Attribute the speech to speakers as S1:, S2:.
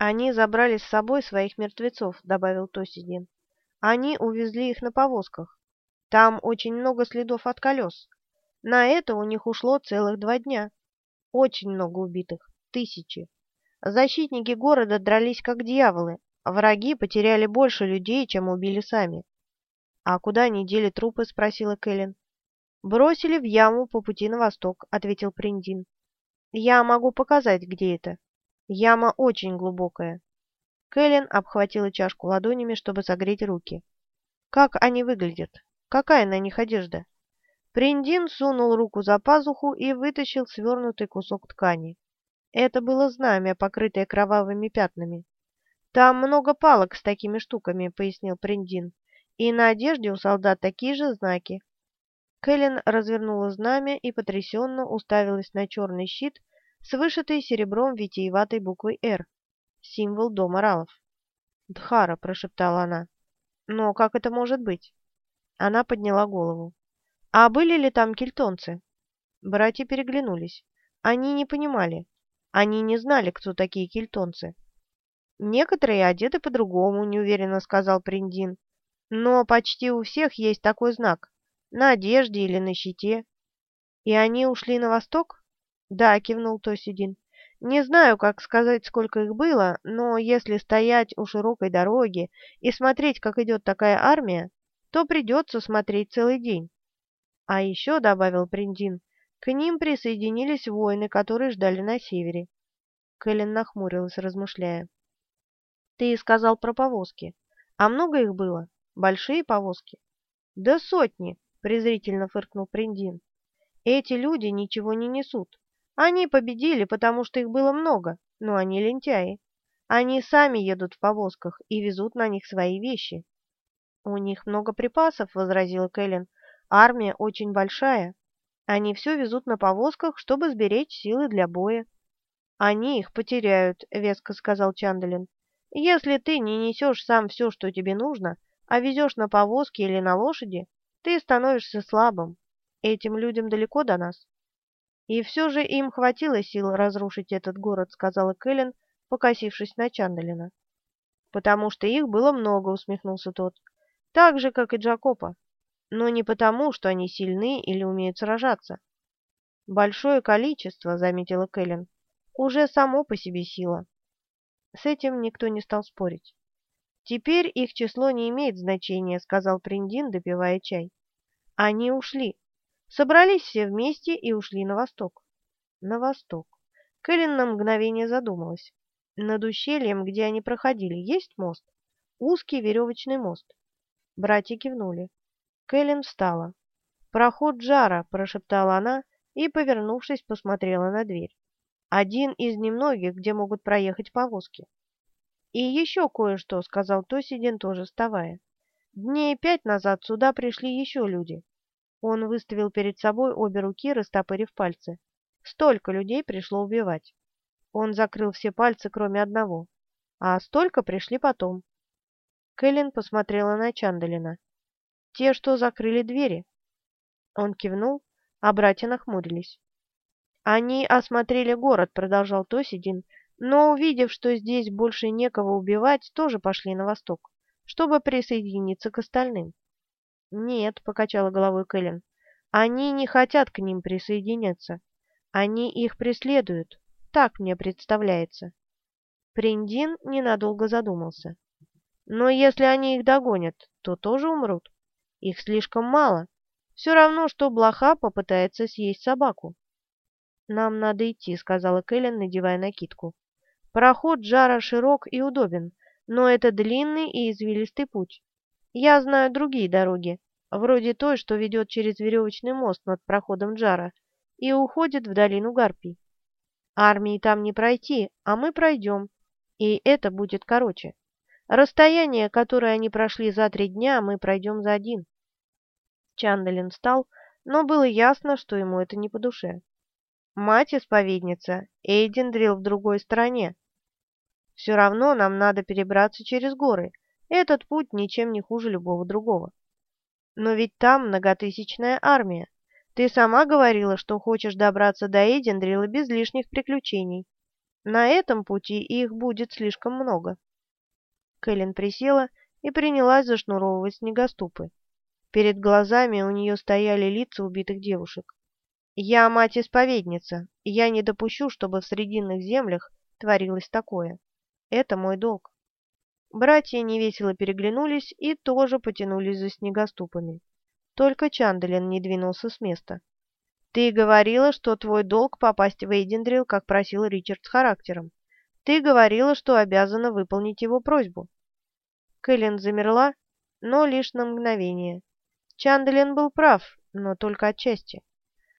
S1: «Они забрали с собой своих мертвецов», — добавил Тосидин. «Они увезли их на повозках. Там очень много следов от колес. На это у них ушло целых два дня. Очень много убитых. Тысячи. Защитники города дрались как дьяволы. Враги потеряли больше людей, чем убили сами». «А куда они дели трупы?» — спросила Кэлен. «Бросили в яму по пути на восток», — ответил Приндин. «Я могу показать, где это». Яма очень глубокая. Кэлен обхватила чашку ладонями, чтобы согреть руки. Как они выглядят? Какая на них одежда? Приндин сунул руку за пазуху и вытащил свернутый кусок ткани. Это было знамя, покрытое кровавыми пятнами. «Там много палок с такими штуками», — пояснил Приндин. «И на одежде у солдат такие же знаки». Кэлен развернула знамя и потрясенно уставилась на черный щит, с вышитой серебром витиеватой буквой «Р», символ дома Ралов. «Дхара», — прошептала она. «Но как это может быть?» Она подняла голову. «А были ли там кельтонцы?» Братья переглянулись. Они не понимали. Они не знали, кто такие кельтонцы. «Некоторые одеты по-другому», — неуверенно сказал Приндин. «Но почти у всех есть такой знак. На одежде или на щите. И они ушли на восток?» «Да», — кивнул Тосидин. «Не знаю, как сказать, сколько их было, но если стоять у широкой дороги и смотреть, как идет такая армия, то придется смотреть целый день». «А еще», — добавил Приндин, — «к ним присоединились воины, которые ждали на севере». Кэлен нахмурилась, размышляя. «Ты сказал про повозки. А много их было? Большие повозки?» «Да сотни!» — презрительно фыркнул Приндин. «Эти люди ничего не несут. Они победили, потому что их было много, но они лентяи. Они сами едут в повозках и везут на них свои вещи. «У них много припасов», — возразила Кэлен. «Армия очень большая. Они все везут на повозках, чтобы сберечь силы для боя». «Они их потеряют», — веско сказал Чандалин. «Если ты не несешь сам все, что тебе нужно, а везешь на повозке или на лошади, ты становишься слабым. Этим людям далеко до нас». «И все же им хватило сил разрушить этот город», — сказала Кэлен, покосившись на Чандалина. «Потому что их было много», — усмехнулся тот. «Так же, как и Джакопа. Но не потому, что они сильны или умеют сражаться». «Большое количество», — заметила Кэлен, — «уже само по себе сила». С этим никто не стал спорить. «Теперь их число не имеет значения», — сказал Приндин, допивая чай. «Они ушли. Собрались все вместе и ушли на восток. На восток. Кэлен на мгновение задумалась. Над ущельем, где они проходили, есть мост? Узкий веревочный мост. Братья кивнули. Кэлен встала. «Проход Джара», — прошептала она и, повернувшись, посмотрела на дверь. «Один из немногих, где могут проехать повозки». «И еще кое-что», — сказал Тосидин, тоже вставая. «Дней пять назад сюда пришли еще люди. Он выставил перед собой обе руки, растопырив пальцы. Столько людей пришло убивать. Он закрыл все пальцы, кроме одного. А столько пришли потом. Кэлен посмотрела на Чандалина. «Те, что закрыли двери». Он кивнул, а братья нахмурились. «Они осмотрели город», — продолжал Тосидин, «но, увидев, что здесь больше некого убивать, тоже пошли на восток, чтобы присоединиться к остальным. «Нет», — покачала головой Кэлен, — «они не хотят к ним присоединяться. Они их преследуют. Так мне представляется». Приндин ненадолго задумался. «Но если они их догонят, то тоже умрут. Их слишком мало. Все равно, что блоха попытается съесть собаку». «Нам надо идти», — сказала Кэлен, надевая накидку. «Проход Джара широк и удобен, но это длинный и извилистый путь. Я знаю другие дороги, вроде той, что ведет через веревочный мост над проходом Джара и уходит в долину Гарпий. Армии там не пройти, а мы пройдем, и это будет короче. Расстояние, которое они прошли за три дня, мы пройдем за один. Чандалин встал, но было ясно, что ему это не по душе. Мать-исповедница, Эйдендрил в другой стороне. Все равно нам надо перебраться через горы, этот путь ничем не хуже любого другого. Но ведь там многотысячная армия. Ты сама говорила, что хочешь добраться до Эдиндрила без лишних приключений. На этом пути их будет слишком много. Кэлен присела и принялась зашнуровывать снегоступы. Перед глазами у нее стояли лица убитых девушек. «Я мать-исповедница, я не допущу, чтобы в Срединных землях творилось такое. Это мой долг». Братья невесело переглянулись и тоже потянулись за снегоступами. Только Чандалин не двинулся с места. «Ты говорила, что твой долг попасть в Эйдендрил, как просил Ричард с характером. Ты говорила, что обязана выполнить его просьбу». Кэлен замерла, но лишь на мгновение. Чандалин был прав, но только отчасти.